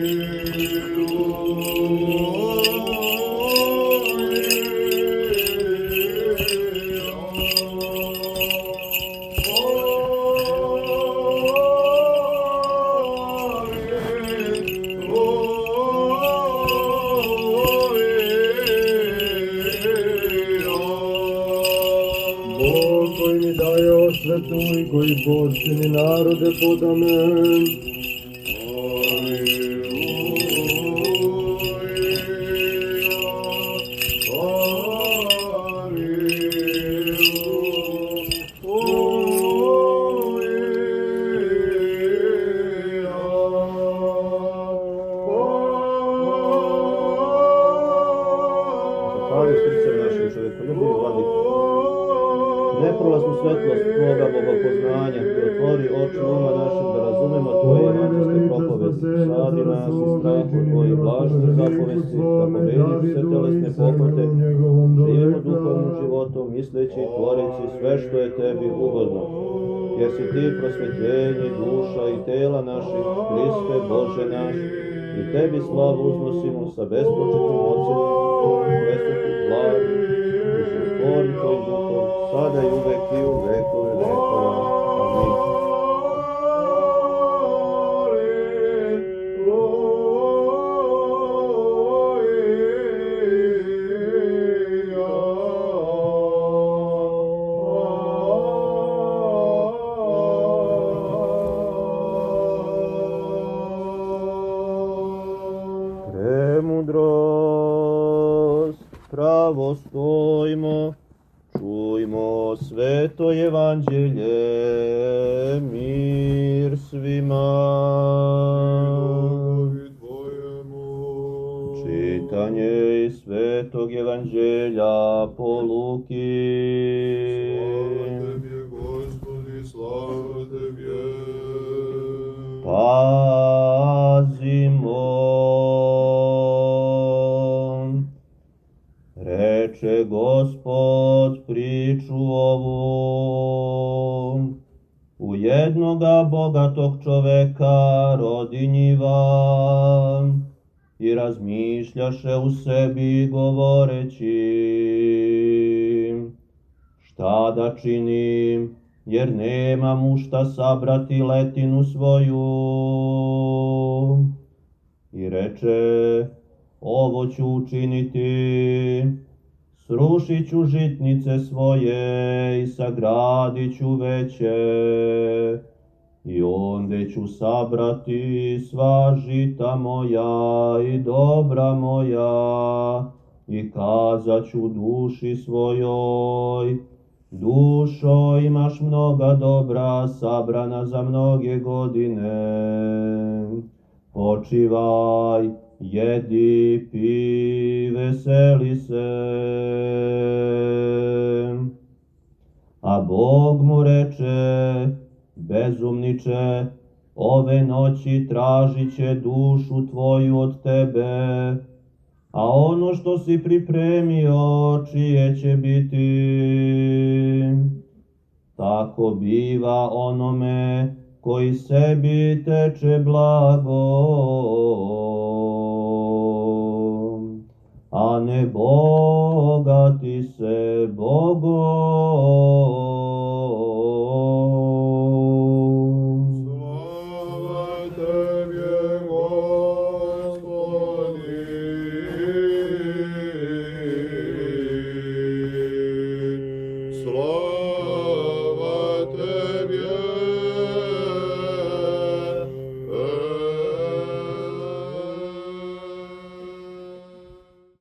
Бог, Твой не дай освету, и кой Бог, Ты не народе подамен, Neprolaznu svetlost Tvoga bogopoznanja i otvori oči uma našim da razumemo Tvoje evanđelske propovesti. Sadi nas i strahu Tvojih blažnih zapovesti, da pobedimo sve telesne pohote, živimo duhovnim životom, misleći i tvorići sve što je Tebi ugodno. Jer si Ti prosvetljenje duša i tela naših, Hriste Bože naš, i Tebi slavu uznosimo sa bespočetnim ocenom, presvetih blagu, i životvorim Tvojim duhom, sada i uvek i u vekove vekova. Amin. Premudrost, pravo stojmo, čujmo sveto evanđelje, mir svima. Čitanje iz svetog evanđelja po Luki. Pazimo. Reče gospod priču ovu. U jednoga bogatog čoveka rodi njiva i razmišljaše u sebi govoreći šta da činim jer nema mu šta sabrati letinu svoju. I reče, ovo ću učiniti, srušit ću žitnice svoje i sagradit ću veće, i onde ću sabrati sva žita moja i dobra moja, i kazat ću duši svojoj, Dušo, imaš mnoga dobra sabrana za mnoge godine. Počivaj, jedi, pi, veseli se. A Bog mu reče, bezumniče, ove noći tražit će dušu tvoju od tebe, a ono što si pripremio, čije će biti. Tako biva onome koji sebi teče blago, ne bogati se Bogom.